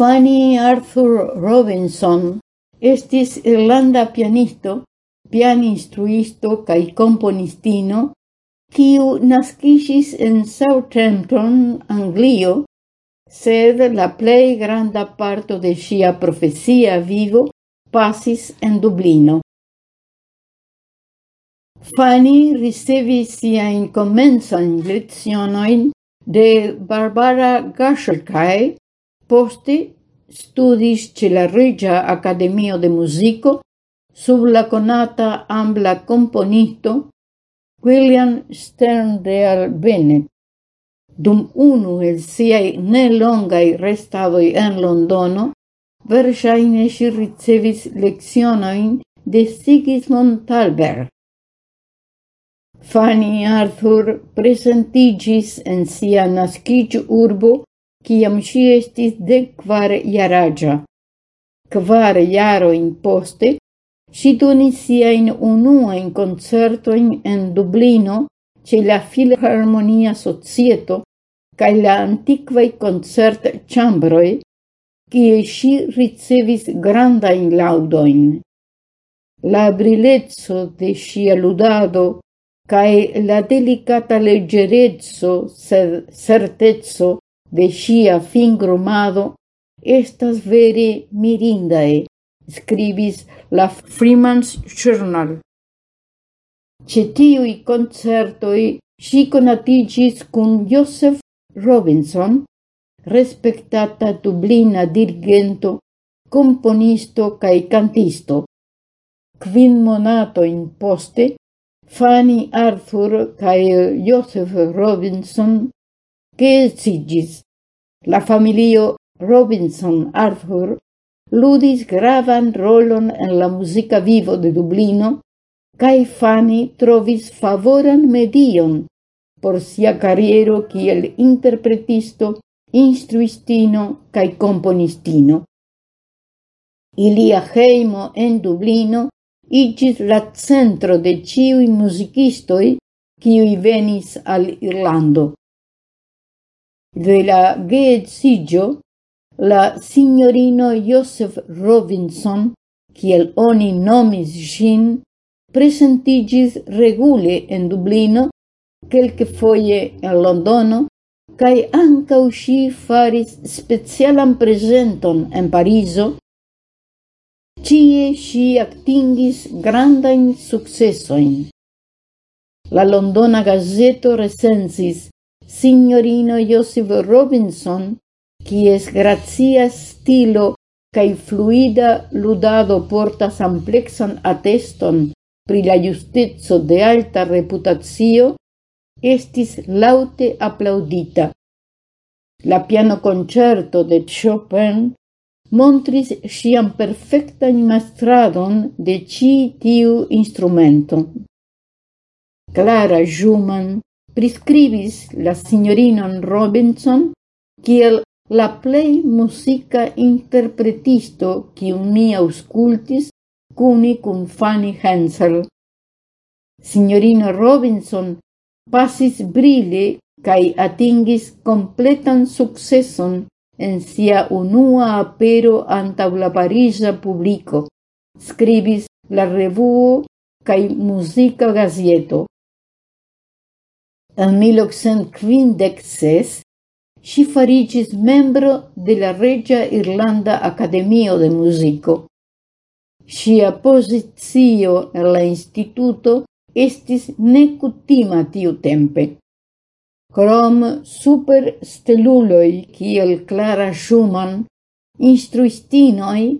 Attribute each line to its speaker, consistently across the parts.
Speaker 1: Fanny Arthur Robinson estis irlanda pianisto, pianinstruisto cae componistino, kiu nascisis en Southampton, Anglio, sed la plei granda parto de sia profesia vivo passis en Dublino. Fanny ricevis siajn komencan lezionoin de Barbara Gashelkai, Poste studis ce la Regia Academio de Musico sub la conata ambla componisto William Sternreal Bennett. Dum unu el siai ne longai restadoi en Londono, versaine si ricevis lecionojn de Sigismund Talberg. Fanny Arthur presentigis en sia nascic urbo ciam si estis dek kvar jaraĝa. Kvar in poste si donis siajn unuajn concerto en Dublino ce la Filharmonia Societo cae la antiquai concert chambroi, cie si ricevis grandajn laudoin. La brilezzo de ŝia ludado cae la delicata leggerezzo sed certezzo de ŝia fingrumado estas vere mirindae, scribis la Freeman's Journal. Cetiui concertoi si conatigis cun Joseph Robinson, respectata dublina dirigento, componisto cae cantisto. Quin monato in poste, Fanny Arthur cae Joseph Robinson geedziĝis. La familio Robinson Arthur ludis gravan rolon en la musica vivo de Dublino cae Fanny trovis favoran medion por sia carriero kiel interpretisto, instruistino cae componistino. Ilia heimo en Dublino igis la centro de ciui musicistoi ciui venis al Irlando de la geedzigio, la signorino Joseph Robinson, kiel oni nomis gin, presentigis regule en Dublino, quelque foie en Londono, cae ancau si faris specialan presenton en Pariso, Cie si actingis grandain successoin. La Londona Gazeto recensis signorino Joseph Robinson, quies grazia stilo cae fluida ludado portas amplexan ateston pri la justezzo de alta reputatio, estis laute applaudita. La piano concerto de Chopin montris sian perfectan mastradon de ci tiu instrumento. Clara Schumann prescribis la signorinon Robinson kiel la plei musica interpretisto kiun mi auscultis cuni cum Fanny Hensel. Signorino Robinson passis brile cae atingis completan successon en sia unua apero antau la Parisa publico, Scribis la revuo cae musica gazieto en 1856 si farigis membro de la Regia Irlanda Academio de Musico. Sia posizio en la instituto estis necutima tiu tempe. Crom super steluloi kiel Clara Schumann, instruistinoi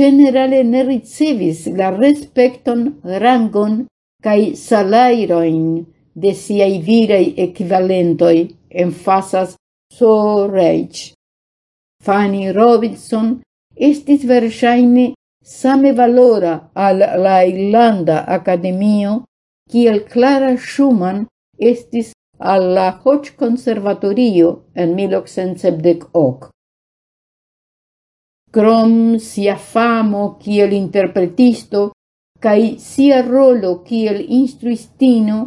Speaker 1: generale ne ricevis la respecton, rangon cae salairoin de siai virei equivalentoi en fasas so Reich. Fanny Robinson estis versaine same valora al la Irlanda Academio kiel Clara Schumann estis al la Hoch Conservatorio en 1870. Krom sia famo kiel interpretisto kaj sia rolo kiel instruistino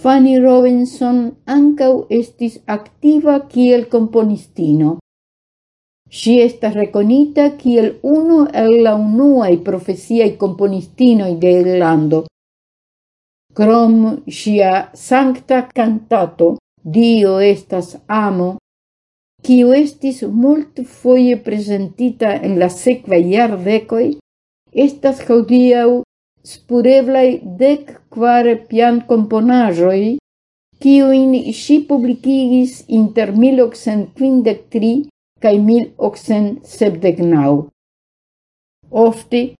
Speaker 1: Fanny Robinson ancau estis activa kiel componistino. Si estas reconita kiel uno el la unuae profesiae componistinoi de Irlando. Crom sia sancta cantato, Dio estas amo, kiu estis multfoje presentita en la sequa iardecoi, estas haudiau spureblaj dek kvar componajoi, kiujn si publicigis inter 1853 cae 1879. Ofte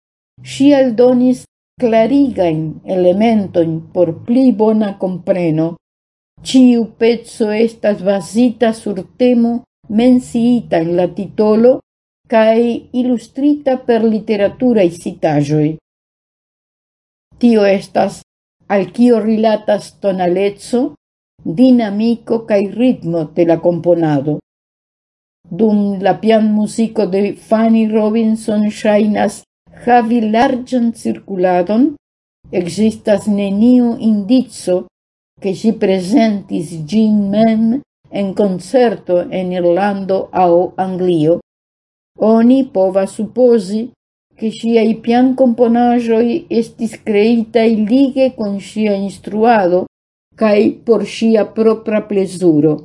Speaker 1: si aldonis clarigain elementoin por pli bona compreno. Ciu pezzo estas basita sur temo mensiita en la titolo cae illustrita per literatura citajoi. Tio estas al kio rilatas tonalezzo, dinamico cae ritmo de la componado. Dum la pian musico de Fanny Robinson shainas havi larĝan circuladon, existas neniu indico che si presentis gin mem en concerto en Irlando au Anglio. Oni povas suposi che siai pian componajoi estis creitai lige con sia instruado cae por sia propra plesuro.